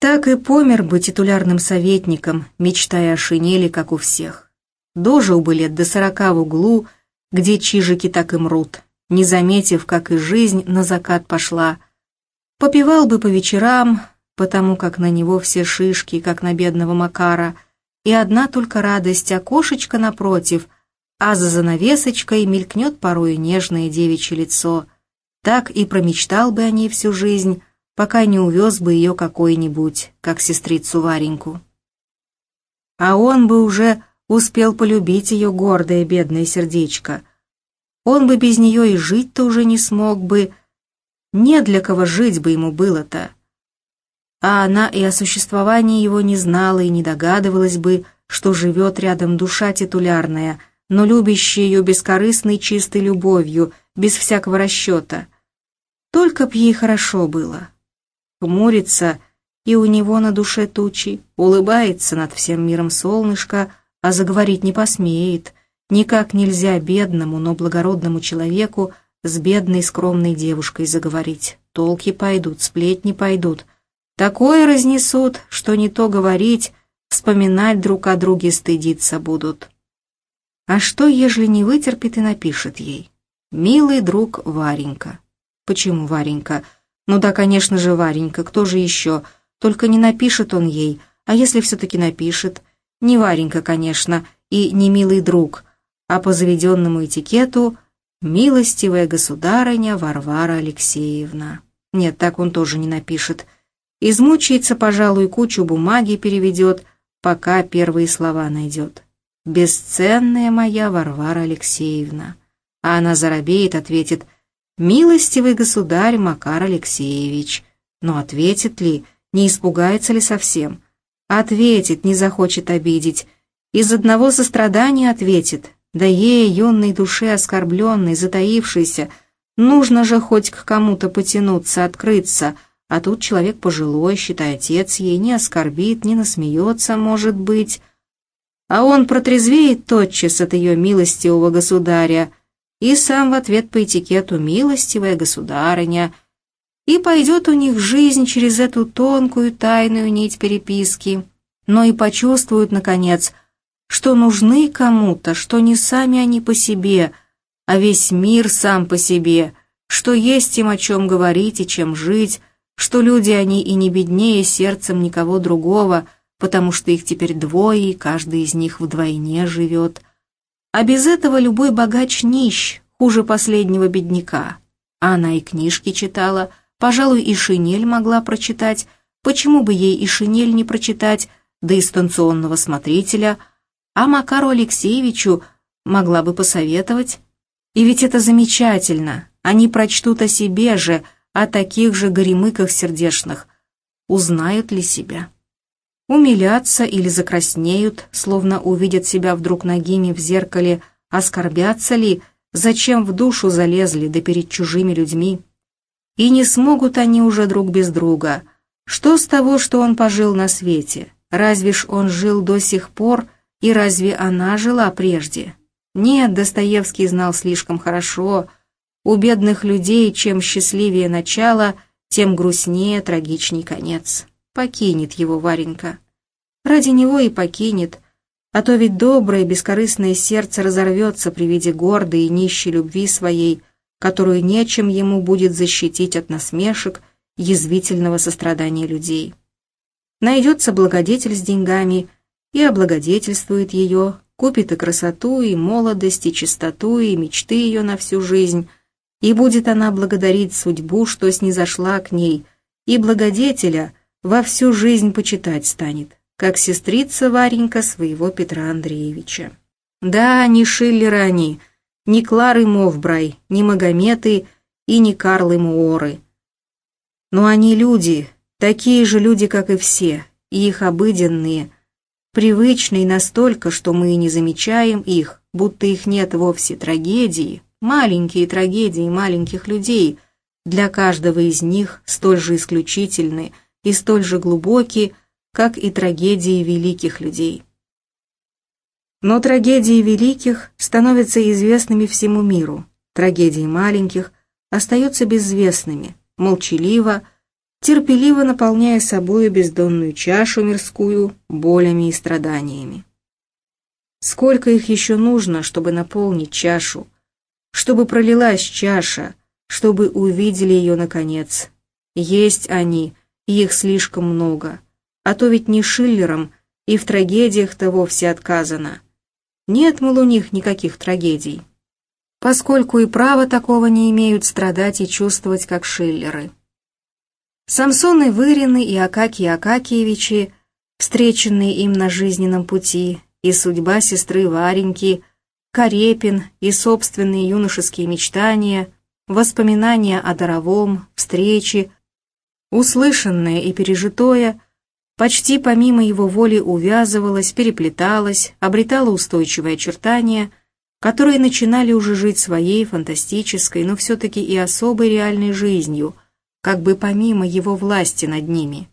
Так и помер бы титулярным советником, мечтая о шинели, как у всех. Дожил бы лет до сорока в углу, где чижики так и мрут, не заметив, как и жизнь на закат пошла. Попивал бы по вечерам, потому как на него все шишки, как на бедного Макара, и одна только радость, окошечко напротив, а за занавесочкой мелькнет порою нежное девичье лицо — так и промечтал бы о ней всю жизнь, пока не увез бы ее какой-нибудь, как сестрицу Вареньку. А он бы уже успел полюбить ее гордое бедное сердечко. Он бы без нее и жить-то уже не смог бы. Не для кого жить бы ему было-то. А она и о существовании его не знала и не догадывалась бы, что живет рядом душа титулярная, но любящая ее бескорыстной чистой любовью, без всякого расчета. Только б ей хорошо было. Хмурится и у него на душе тучи, улыбается над всем миром солнышко, а заговорить не посмеет. Никак нельзя бедному, но благородному человеку с бедной скромной девушкой заговорить. Толки пойдут, сплетни пойдут. Такое разнесут, что не то говорить, вспоминать друг о друге стыдиться будут. А что, ежели не вытерпит и напишет ей? «Милый друг Варенька». Почему Варенька? Ну да, конечно же, Варенька, кто же еще? Только не напишет он ей, а если все-таки напишет? Не Варенька, конечно, и не милый друг, а по заведенному этикету «Милостивая государыня Варвара Алексеевна». Нет, так он тоже не напишет. Измучается, пожалуй, кучу бумаги переведет, пока первые слова найдет. «Бесценная моя Варвара Алексеевна». А она заробеет, ответит «Милостивый государь Макар Алексеевич». Но ответит ли, не испугается ли совсем? Ответит, не захочет обидеть. Из одного сострадания ответит, да ей, юной душе оскорбленной, затаившейся, нужно же хоть к кому-то потянуться, открыться, а тут человек пожилой, считай, отец ей, не оскорбит, не насмеется, может быть. А он протрезвеет тотчас от ее милостивого государя, и сам в ответ по этикету «милостивая государыня», и пойдет у них жизнь через эту тонкую тайную нить переписки, но и почувствуют, наконец, что нужны кому-то, что не сами они по себе, а весь мир сам по себе, что есть им о чем говорить и чем жить, что люди они и не беднее сердцем никого другого, потому что их теперь двое, и каждый из них вдвойне живет – а без этого любой богач нищ, хуже последнего бедняка. А она и книжки читала, пожалуй, и шинель могла прочитать. Почему бы ей и шинель не прочитать, да и смотрителя, а Макару Алексеевичу могла бы посоветовать? И ведь это замечательно, они прочтут о себе же, о таких же горемыках сердешных. Узнают ли себя? умилятся или закраснеют, словно увидят себя вдруг нагими в зеркале, оскорбятся ли, зачем в душу залезли, да перед чужими людьми. И не смогут они уже друг без друга. Что с того, что он пожил на свете? Разве ж он жил до сих пор, и разве она жила прежде? Нет, Достоевский знал слишком хорошо. У бедных людей чем счастливее начало, тем грустнее трагичней конец. Покинет его Варенька. Ради него и покинет, а то ведь доброе, бескорыстное сердце разорвется при виде гордой и нищей любви своей, которую нечем ему будет защитить от насмешек, язвительного сострадания людей. Найдется благодетель с деньгами и облагодетельствует ее, купит и красоту, и молодость, и чистоту, и мечты ее на всю жизнь, и будет она благодарить судьбу, что снизошла к ней, и благодетеля во всю жизнь почитать станет как сестрица Варенька своего Петра Андреевича. Да, не Шиллеры они, не Клары Мовбрай, не Магометы и не Карлы Муоры. Но они люди, такие же люди, как и все, и их обыденные, привычные настолько, что мы и не замечаем их, будто их нет вовсе трагедии, маленькие трагедии маленьких людей, для каждого из них столь же исключительны и столь же глубокие, как и трагедии великих людей. Но трагедии великих становятся известными всему миру, трагедии маленьких остаются безвестными, молчаливо, терпеливо наполняя собою бездонную чашу мирскую болями и страданиями. Сколько их еще нужно, чтобы наполнить чашу, чтобы пролилась чаша, чтобы увидели ее наконец. Есть они, и их слишком много — а то ведь не Шиллером, и в трагедиях-то вовсе отказано. Нет, мол, у них никаких трагедий. Поскольку и права такого не имеют страдать и чувствовать, как Шиллеры. Самсон и Вырины, и Акакий Акакиевичи, встреченные им на жизненном пути, и судьба сестры Вареньки, Карепин и собственные юношеские мечтания, воспоминания о даровом, встречи, услышанное и пережитое — почти помимо его воли увязывалась, переплеталась, обретала устойчивые очертания, которые начинали уже жить своей фантастической, но все-таки и особой реальной жизнью, как бы помимо его власти над ними.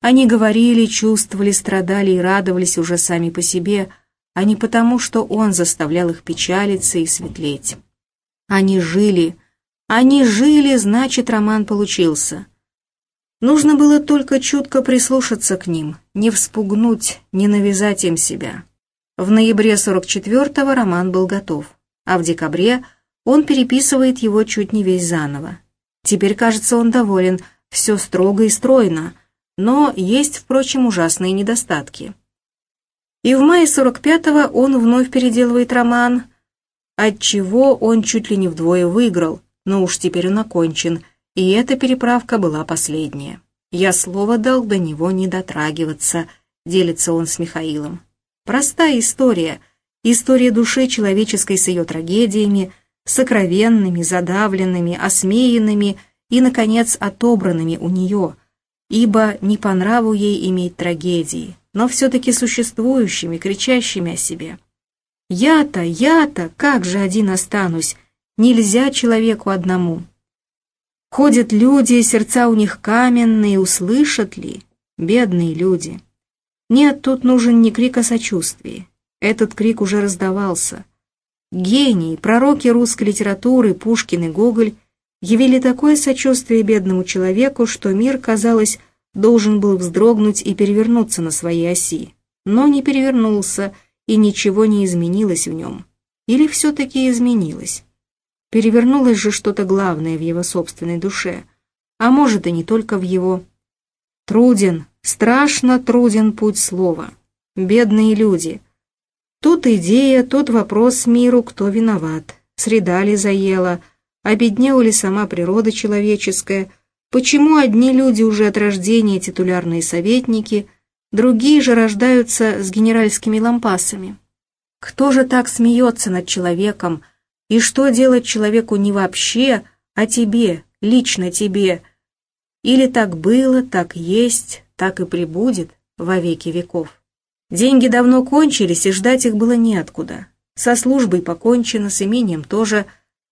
Они говорили, чувствовали, страдали и радовались уже сами по себе, а не потому, что он заставлял их печалиться и светлеть. Они жили, они жили, значит, роман получился. Нужно было только чутко прислушаться к ним, не вспугнуть, не навязать им себя. В ноябре 44-го роман был готов, а в декабре он переписывает его чуть не весь заново. Теперь, кажется, он доволен, все строго и стройно, но есть, впрочем, ужасные недостатки. И в мае 45-го он вновь переделывает роман, отчего он чуть ли не вдвое выиграл, но уж теперь он окончен, и эта переправка была последняя. Я слово дал до него не дотрагиваться, делится он с Михаилом. Простая история, история души человеческой с ее трагедиями, сокровенными, задавленными, осмеянными и, наконец, отобранными у нее, ибо не по нраву ей иметь трагедии, но все-таки существующими, кричащими о себе. «Я-то, я-то, как же один останусь? Нельзя человеку одному». Ходят люди, сердца у них каменные, услышат ли? Бедные люди. Нет, тут нужен не крик о сочувствии. Этот крик уже раздавался. Гении, пророки русской литературы, Пушкин и Гоголь явили такое сочувствие бедному человеку, что мир, казалось, должен был вздрогнуть и перевернуться на своей оси. Но не перевернулся, и ничего не изменилось в нем. Или все-таки изменилось? Перевернулось же что-то главное в его собственной душе, а может и не только в его. Труден, страшно труден путь слова. Бедные люди — Тут идея, тут вопрос миру, кто виноват. Среда ли заела, обеднела ли сама природа человеческая, почему одни люди уже от рождения титулярные советники, другие же рождаются с генеральскими лампасами. Кто же так смеется над человеком, и что делать человеку не вообще, а тебе, лично тебе? Или так было, так есть, так и прибудет во веки веков. Деньги давно кончились, и ждать их было неоткуда. Со службой покончено, с имением тоже.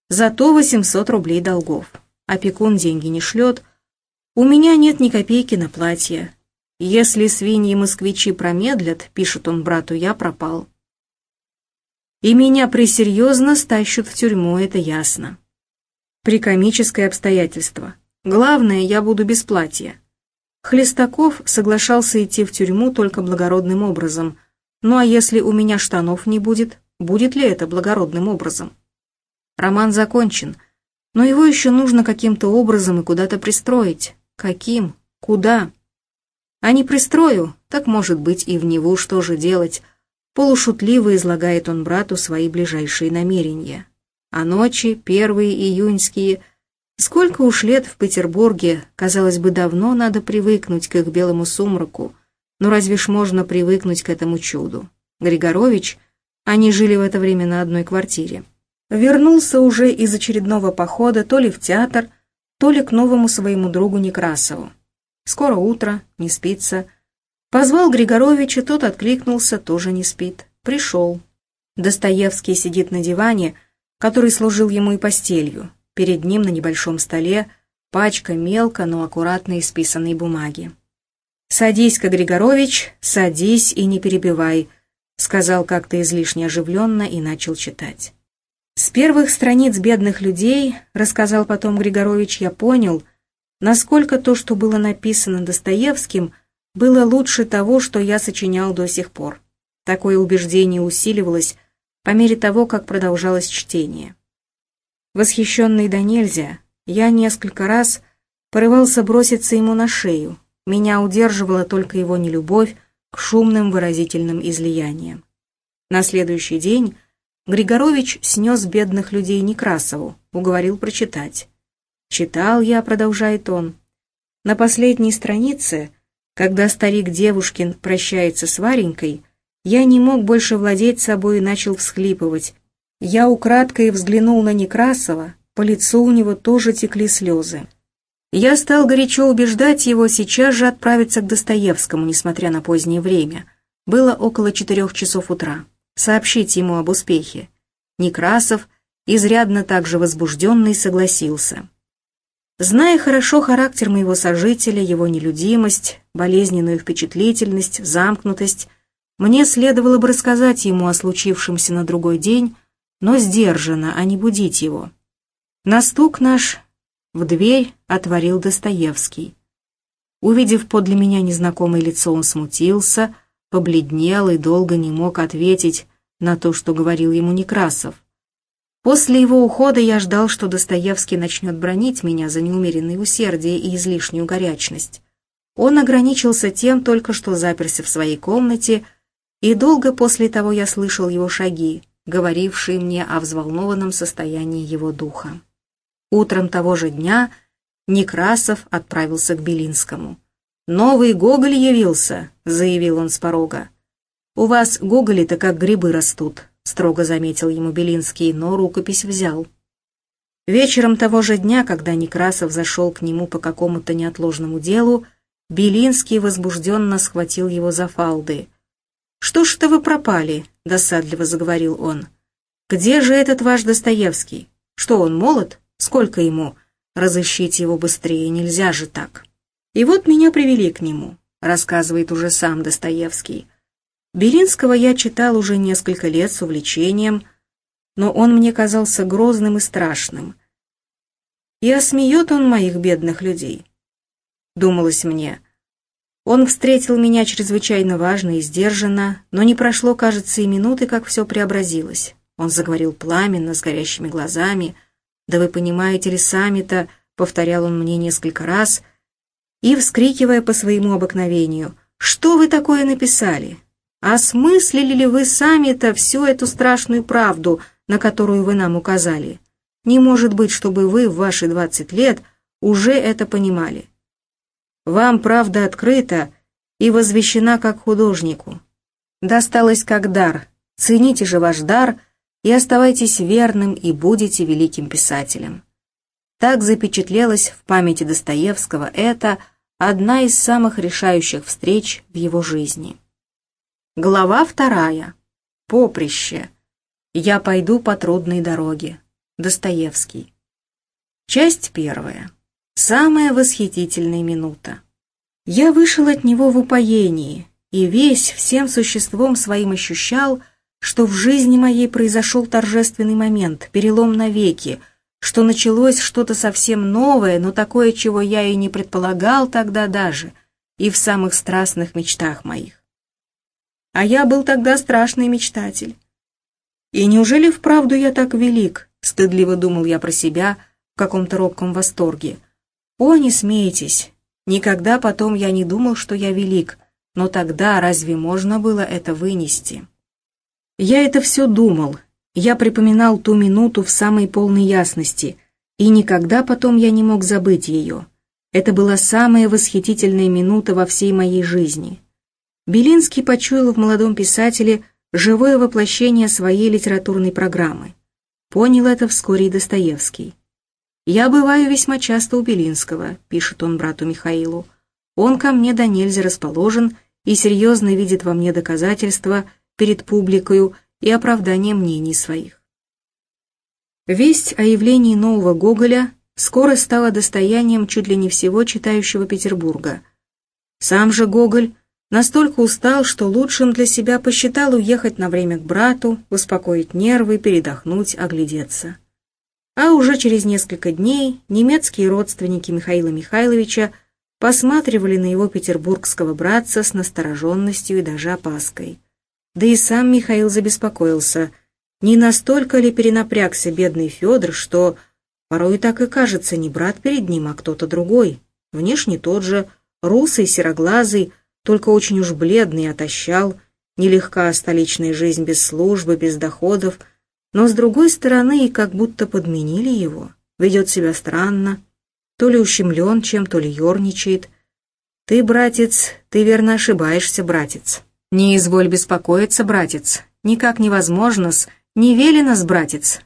Зато 800 рублей долгов. Опекун деньги не шлет. У меня нет ни копейки на платье. Если свиньи-москвичи промедлят, пишет он брату, я пропал. И меня присерьезно стащут в тюрьму, это ясно. Прикомическое обстоятельство. Главное, я буду без платья. Хлестаков соглашался идти в тюрьму только благородным образом. Ну а если у меня штанов не будет, будет ли это благородным образом? Роман закончен, но его еще нужно каким-то образом и куда-то пристроить. Каким? Куда? А не пристрою, так может быть и в него что же делать? Полушутливо излагает он брату свои ближайшие намерения. А ночи, первые июньские, Сколько уж лет в Петербурге, казалось бы, давно надо привыкнуть к их белому сумраку, но разве ж можно привыкнуть к этому чуду? Григорович, они жили в это время на одной квартире, вернулся уже из очередного похода то ли в театр, то ли к новому своему другу Некрасову. Скоро утро, не спится. Позвал Григоровича, тот откликнулся, тоже не спит. Пришел. Достоевский сидит на диване, который служил ему и постелью, Перед ним на небольшом столе пачка мелко, но аккуратно исписанной бумаги. «Садись-ка, Григорович, садись и не перебивай», сказал как-то излишне оживленно и начал читать. С первых страниц бедных людей, рассказал потом Григорович, я понял, насколько то, что было написано Достоевским, было лучше того, что я сочинял до сих пор. Такое убеждение усиливалось по мере того, как продолжалось чтение. Восхищенный до нельзя, я несколько раз порывался броситься ему на шею. Меня удерживала только его нелюбовь к шумным выразительным излияниям. На следующий день Григорович снес бедных людей Некрасову, уговорил прочитать. «Читал я», — продолжает он. На последней странице, когда старик Девушкин прощается с Варенькой, я не мог больше владеть собой и начал всхлипывать, я украдкой взглянул на Некрасова, по лицу у него тоже текли слезы. Я стал горячо убеждать его сейчас же отправиться к Достоевскому, несмотря на позднее время. Было около четырех часов утра. Сообщить ему об успехе. Некрасов, изрядно также возбужденный, согласился. Зная хорошо характер моего сожителя, его нелюдимость, болезненную впечатлительность, замкнутость, мне следовало бы рассказать ему о случившемся на другой день, но сдержанно, а не будить его. На стук наш в дверь отворил Достоевский. Увидев подле меня незнакомое лицо, он смутился, побледнел и долго не мог ответить на то, что говорил ему Некрасов. После его ухода я ждал, что Достоевский начнет бронить меня за неумеренное усердие и излишнюю горячность. Он ограничился тем только, что заперся в своей комнате, и долго после того я слышал его шаги, говорившие мне о взволнованном состоянии его духа. Утром того же дня Некрасов отправился к Белинскому. «Новый Гоголь явился», — заявил он с порога. «У вас Гоголи-то как грибы растут», строго заметил ему Белинский, но рукопись взял. Вечером того же дня, когда Некрасов зашел к нему по какому-то неотложному делу, Белинский возбужденно схватил его за фалды. «Что ж это вы пропали?» — досадливо заговорил он. «Где же этот ваш Достоевский? Что, он молод? Сколько ему? Разыщите его быстрее, нельзя же так». «И вот меня привели к нему», — рассказывает уже сам Достоевский. Белинского я читал уже несколько лет с увлечением, но он мне казался грозным и страшным. И осмеет он моих бедных людей. Думалось мне. Он встретил меня чрезвычайно важно и сдержанно, но не прошло, кажется, и минуты, как все преобразилось. Он заговорил пламенно, с горящими глазами. «Да вы понимаете ли сами-то», — повторял он мне несколько раз, и, вскрикивая по своему обыкновению, «Что вы такое написали? Осмыслили ли вы сами-то всю эту страшную правду, на которую вы нам указали? Не может быть, чтобы вы в ваши двадцать лет уже это понимали. Вам правда открыта и возвещена как художнику. Досталось как дар. Цените же ваш дар и оставайтесь верным и будете великим писателем. Так запечатлелась в памяти Достоевского это одна из самых решающих встреч в его жизни. Глава вторая. Поприще. Я пойду по трудной дороге. Достоевский. Часть первая. Самая восхитительная минута. Я вышел от него в упоении и весь всем существом своим ощущал, что в жизни моей произошел торжественный момент, перелом навеки, что началось что-то совсем новое, но такое, чего я и не предполагал тогда даже, и в самых страстных мечтах моих. А я был тогда страшный мечтатель. И неужели вправду я так велик? Стыдливо думал я про себя в каком-то робком восторге. О, не смейтесь. Никогда потом я не думал, что я велик, но тогда разве можно было это вынести? Я это все думал, я припоминал ту минуту в самой полной ясности, и никогда потом я не мог забыть ее. Это была самая восхитительная минута во всей моей жизни. Белинский почуял в молодом писателе живое воплощение своей литературной программы. Понял это вскоре и Достоевский. «Я бываю весьма часто у Белинского», — пишет он брату Михаилу. «Он ко мне до нельзя расположен и серьезно видит во мне доказательства перед публикою и оправдание мнений своих». Весть о явлении нового Гоголя скоро стала достоянием чуть ли не всего читающего Петербурга. Сам же Гоголь Настолько устал, что лучшим для себя посчитал уехать на время к брату, успокоить нервы, передохнуть, оглядеться. А уже через несколько дней немецкие родственники Михаила Михайловича посматривали на его петербургского братца с настороженностью и даже опаской. Да и сам Михаил забеспокоился, не настолько ли перенапрягся бедный Федор, что порой так и кажется не брат перед ним, а кто-то другой, внешне тот же, русый, сероглазый, только очень уж бледный отощал, нелегка столичная жизнь без службы, без доходов, но с другой стороны и как будто подменили его, ведет себя странно, то ли ущемлен чем, то ли ерничает. Ты, братец, ты верно ошибаешься, братец. Не изволь беспокоиться, братец, никак невозможно-с, не велено-с, братец.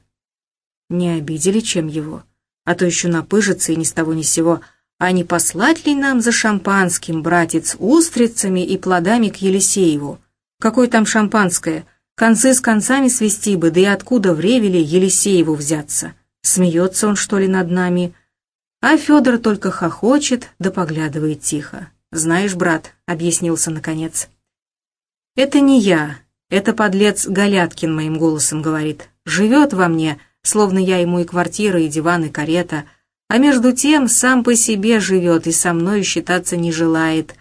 Не обидели чем его, а то еще напыжится и ни с того ни сего, а не послать ли нам за шампанским, братец, устрицами и плодами к Елисееву? Какое там шампанское? Концы с концами свести бы, да и откуда в Ревеле Елисееву взяться? Смеется он, что ли, над нами? А Федор только хохочет да поглядывает тихо. «Знаешь, брат», — объяснился наконец, — «это не я, это подлец Галяткин моим голосом говорит. Живет во мне, словно я ему и квартира, и диван, и карета, а между тем сам по себе живет и со мною считаться не желает.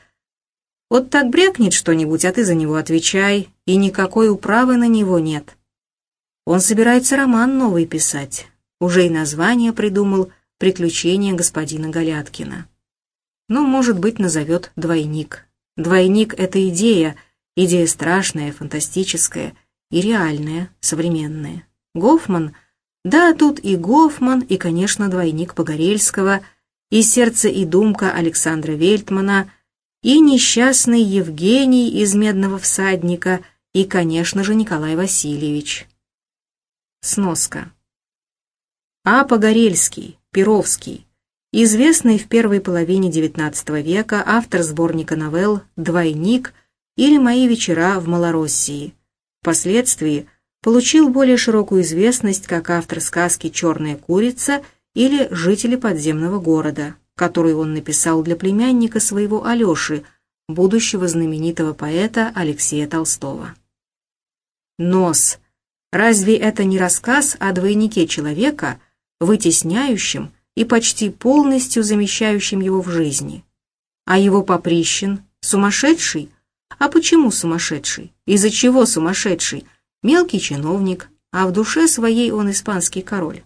Вот так брякнет что-нибудь, а ты за него отвечай, и никакой управы на него нет. Он собирается роман новый писать. Уже и название придумал «Приключения господина Галяткина». Ну, может быть, назовет «Двойник». «Двойник» — это идея, идея страшная, фантастическая и реальная, современная. Гофман — да, тут и Гофман, и, конечно, двойник Погорельского, и сердце и думка Александра Вельтмана, и несчастный Евгений из «Медного всадника», и, конечно же, Николай Васильевич. Сноска. А. Погорельский, Перовский, известный в первой половине XIX века автор сборника новелл «Двойник» или «Мои вечера в Малороссии». Впоследствии – получил более широкую известность как автор сказки «Черная курица» или «Жители подземного города», которую он написал для племянника своего Алеши, будущего знаменитого поэта Алексея Толстого. Нос. Разве это не рассказ о двойнике человека, вытесняющем и почти полностью замещающем его в жизни? А его поприщен сумасшедший? А почему сумасшедший? Из-за чего сумасшедший? Мелкий чиновник, а в душе своей он испанский король.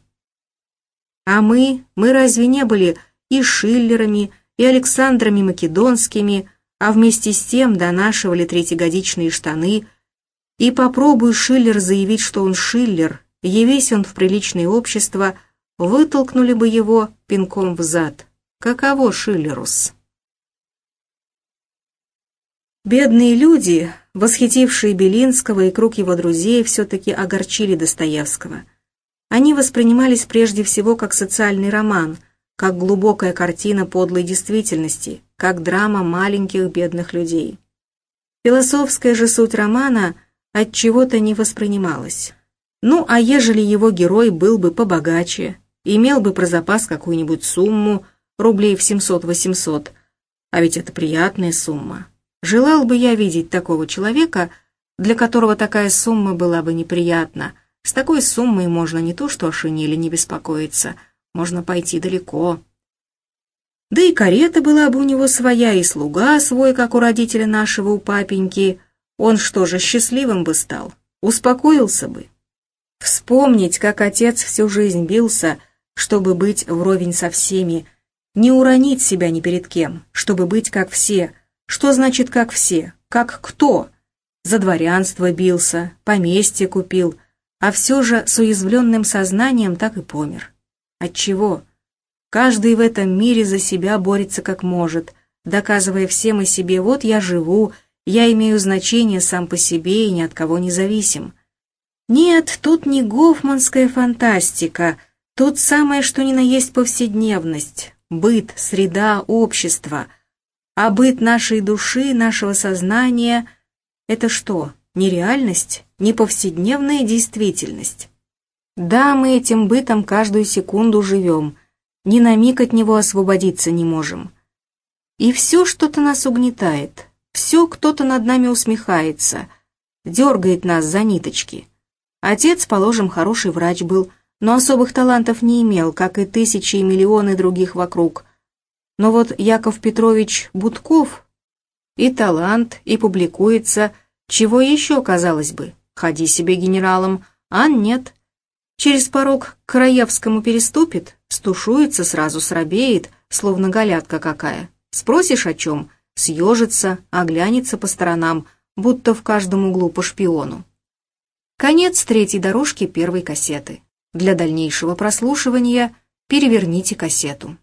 А мы, мы разве не были и Шиллерами, и Александрами Македонскими, а вместе с тем донашивали третьегодичные штаны, и попробуй Шиллер заявить, что он Шиллер, явись он в приличное общество, вытолкнули бы его пинком в зад. Каково Шиллерус? Бедные люди, восхитившие Белинского и круг его друзей, все-таки огорчили Достоевского. Они воспринимались прежде всего как социальный роман, как глубокая картина подлой действительности, как драма маленьких бедных людей. Философская же суть романа от чего-то не воспринималась. Ну, а ежели его герой был бы побогаче, имел бы про запас какую-нибудь сумму, рублей в 700-800, а ведь это приятная сумма, Желал бы я видеть такого человека, для которого такая сумма была бы неприятна. С такой суммой можно не то что о шинели не беспокоиться, можно пойти далеко. Да и карета была бы у него своя, и слуга свой, как у родителя нашего, у папеньки. Он что же, счастливым бы стал, успокоился бы. Вспомнить, как отец всю жизнь бился, чтобы быть вровень со всеми, не уронить себя ни перед кем, чтобы быть как все — что значит «как все»? Как кто? За дворянство бился, поместье купил, а все же с уязвленным сознанием так и помер. Отчего? Каждый в этом мире за себя борется как может, доказывая всем и себе «вот я живу», я имею значение сам по себе и ни от кого не зависим. Нет, тут не гофманская фантастика, тут самое что ни на есть повседневность, быт, среда, общество — а быт нашей души, нашего сознания — это что, не реальность, не повседневная действительность? Да, мы этим бытом каждую секунду живем, ни на миг от него освободиться не можем. И все что-то нас угнетает, все кто-то над нами усмехается, дергает нас за ниточки. Отец, положим, хороший врач был, но особых талантов не имел, как и тысячи и миллионы других вокруг — но вот Яков Петрович Будков и талант, и публикуется, чего еще, казалось бы, ходи себе генералом, а нет. Через порог к Краевскому переступит, стушуется, сразу срабеет, словно галятка какая. Спросишь о чем, съежится, оглянется по сторонам, будто в каждом углу по шпиону. Конец третьей дорожки первой кассеты. Для дальнейшего прослушивания переверните кассету.